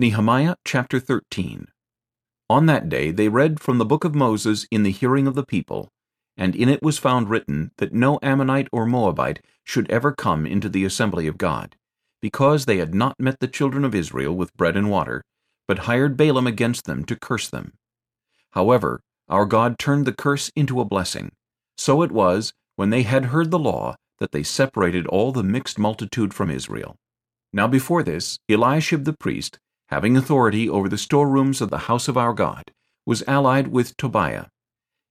Nehemiah chapter 13 On that day they read from the book of Moses in the hearing of the people, and in it was found written that no Ammonite or Moabite should ever come into the assembly of God, because they had not met the children of Israel with bread and water, but hired Balaam against them to curse them. However, our God turned the curse into a blessing. So it was, when they had heard the law, that they separated all the mixed multitude from Israel. Now before this, Eliashib the priest, having authority over the storerooms of the house of our God, was allied with Tobiah.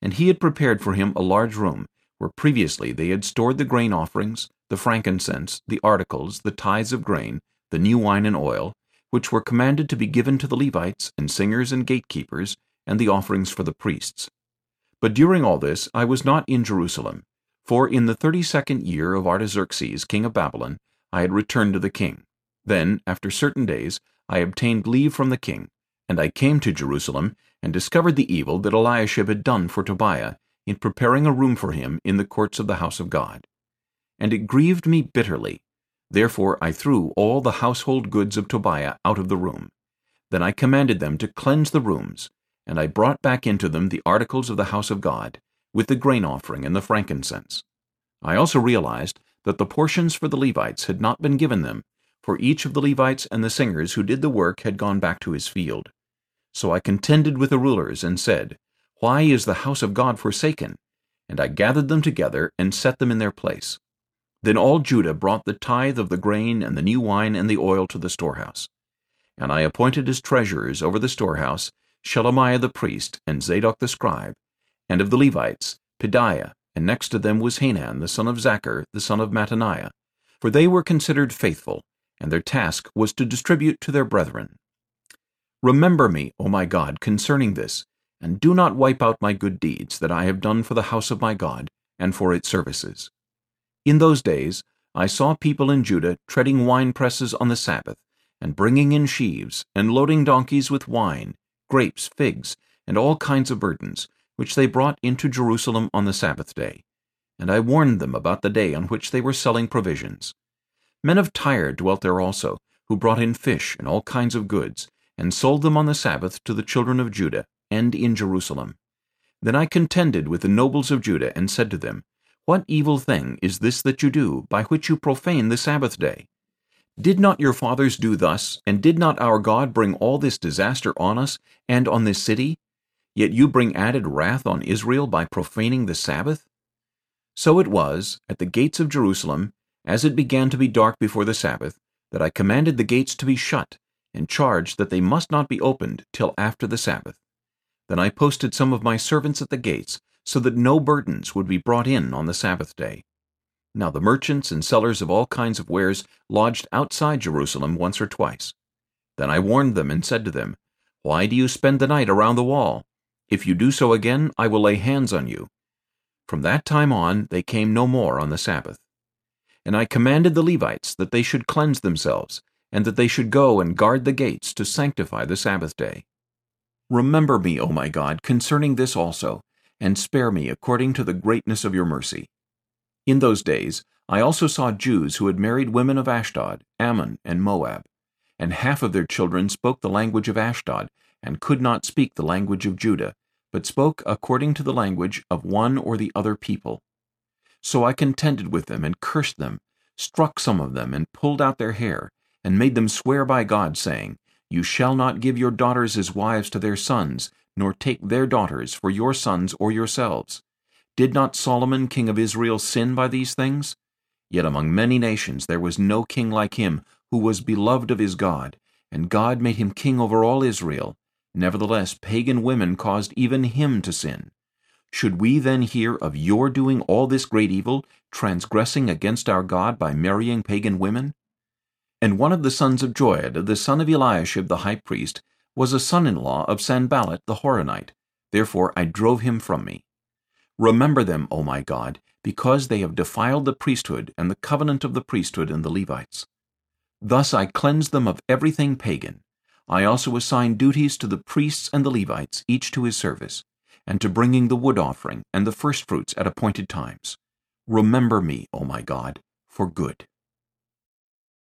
And he had prepared for him a large room, where previously they had stored the grain offerings, the frankincense, the articles, the tithes of grain, the new wine and oil, which were commanded to be given to the Levites and singers and gatekeepers, and the offerings for the priests. But during all this I was not in Jerusalem, for in the thirty-second year of Artaxerxes king of Babylon I had returned to the king. Then, after certain days, I obtained leave from the king, and I came to Jerusalem, and discovered the evil that Eliashib had done for Tobiah, in preparing a room for him in the courts of the house of God. And it grieved me bitterly. Therefore I threw all the household goods of Tobiah out of the room. Then I commanded them to cleanse the rooms, and I brought back into them the articles of the house of God, with the grain offering and the frankincense. I also realized that the portions for the Levites had not been given them, for each of the Levites and the singers who did the work had gone back to his field. So I contended with the rulers and said, Why is the house of God forsaken? And I gathered them together and set them in their place. Then all Judah brought the tithe of the grain and the new wine and the oil to the storehouse. And I appointed as treasurers over the storehouse Shelemiah the priest and Zadok the scribe, and of the Levites, Pedaiah, and next to them was Hanan the son of Zaccur, the son of Mattaniah, for they were considered faithful, and their task was to distribute to their brethren. Remember me, O my God, concerning this, and do not wipe out my good deeds that I have done for the house of my God, and for its services. In those days I saw people in Judah treading winepresses on the Sabbath, and bringing in sheaves, and loading donkeys with wine, grapes, figs, and all kinds of burdens, which they brought into Jerusalem on the Sabbath day. And I warned them about the day on which they were selling provisions. Men of Tyre dwelt there also, who brought in fish and all kinds of goods, and sold them on the Sabbath to the children of Judah, and in Jerusalem. Then I contended with the nobles of Judah, and said to them, What evil thing is this that you do, by which you profane the Sabbath day? Did not your fathers do thus, and did not our God bring all this disaster on us, and on this city? Yet you bring added wrath on Israel by profaning the Sabbath? So it was, at the gates of Jerusalem, as it began to be dark before the Sabbath, that I commanded the gates to be shut, and charged that they must not be opened till after the Sabbath. Then I posted some of my servants at the gates, so that no burdens would be brought in on the Sabbath day. Now the merchants and sellers of all kinds of wares lodged outside Jerusalem once or twice. Then I warned them and said to them, Why do you spend the night around the wall? If you do so again, I will lay hands on you. From that time on they came no more on the Sabbath. And I commanded the Levites that they should cleanse themselves, and that they should go and guard the gates to sanctify the Sabbath day. Remember me, O my God, concerning this also, and spare me according to the greatness of your mercy. In those days I also saw Jews who had married women of Ashdod, Ammon, and Moab, and half of their children spoke the language of Ashdod, and could not speak the language of Judah, but spoke according to the language of one or the other people. So I contended with them and cursed them, struck some of them and pulled out their hair, and made them swear by God, saying, You shall not give your daughters as wives to their sons, nor take their daughters for your sons or yourselves. Did not Solomon king of Israel sin by these things? Yet among many nations there was no king like him, who was beloved of his God, and God made him king over all Israel, Nevertheless, pagan women caused even him to sin. Should we then hear of your doing all this great evil, transgressing against our God by marrying pagan women? And one of the sons of Joiada, the son of Eliashib the high priest, was a son-in-law of Sanballat the Horonite. Therefore I drove him from me. Remember them, O my God, because they have defiled the priesthood and the covenant of the priesthood and the Levites. Thus I cleansed them of everything pagan, I also assign duties to the priests and the Levites, each to his service, and to bringing the wood offering and the firstfruits at appointed times. Remember me, O my God, for good.